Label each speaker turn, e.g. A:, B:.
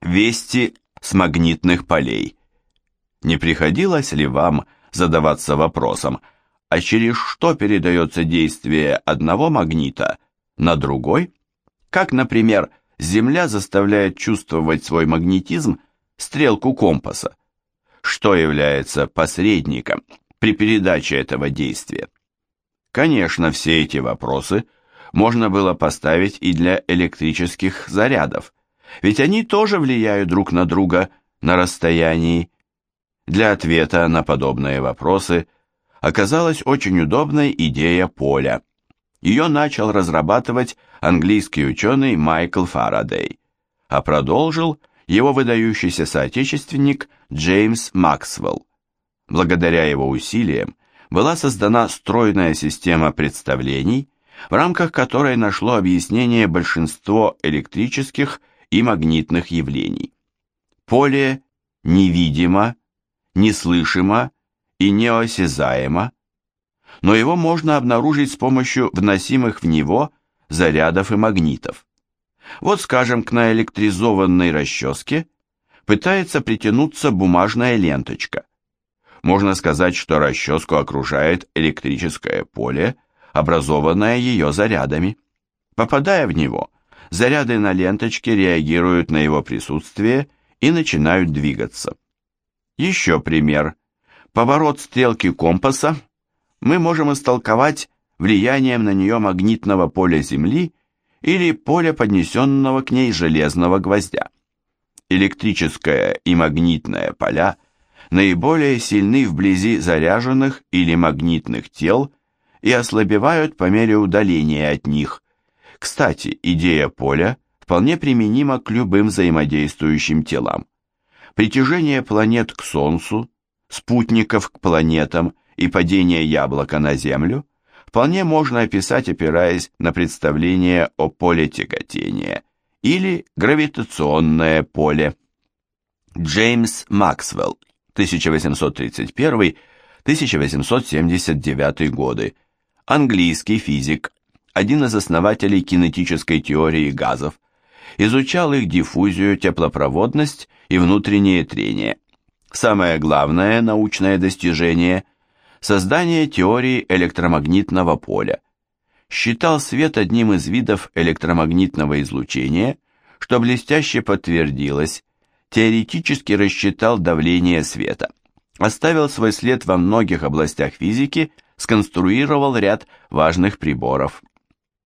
A: Вести с магнитных полей. Не приходилось ли вам задаваться вопросом, а через что передается действие одного магнита на другой? Как, например, Земля заставляет чувствовать свой магнетизм стрелку компаса? Что является посредником при передаче этого действия? Конечно, все эти вопросы можно было поставить и для электрических зарядов, ведь они тоже влияют друг на друга на расстоянии. Для ответа на подобные вопросы оказалась очень удобной идея поля. Ее начал разрабатывать английский ученый Майкл Фарадей, а продолжил его выдающийся соотечественник Джеймс Максвелл. Благодаря его усилиям была создана стройная система представлений, в рамках которой нашло объяснение большинство электрических и магнитных явлений. Поле невидимо, неслышимо и неосязаемо, но его можно обнаружить с помощью вносимых в него зарядов и магнитов. Вот, скажем, к наэлектризованной расческе пытается притянуться бумажная ленточка. Можно сказать, что расческу окружает электрическое поле, образованное ее зарядами. Попадая в него, заряды на ленточке реагируют на его присутствие и начинают двигаться. Еще пример. Поворот стрелки компаса мы можем истолковать влиянием на нее магнитного поля Земли или поля поднесенного к ней железного гвоздя. Электрическое и магнитное поля наиболее сильны вблизи заряженных или магнитных тел и ослабевают по мере удаления от них, кстати, идея поля вполне применима к любым взаимодействующим телам. Притяжение планет к Солнцу, спутников к планетам и падение яблока на Землю вполне можно описать, опираясь на представление о поле тяготения или гравитационное поле. Джеймс Максвелл, 1831-1879 годы, английский физик, один из основателей кинетической теории газов, изучал их диффузию, теплопроводность и внутреннее трение. Самое главное научное достижение – создание теории электромагнитного поля. Считал свет одним из видов электромагнитного излучения, что блестяще подтвердилось, теоретически рассчитал давление света, оставил свой след во многих областях физики, сконструировал ряд важных приборов –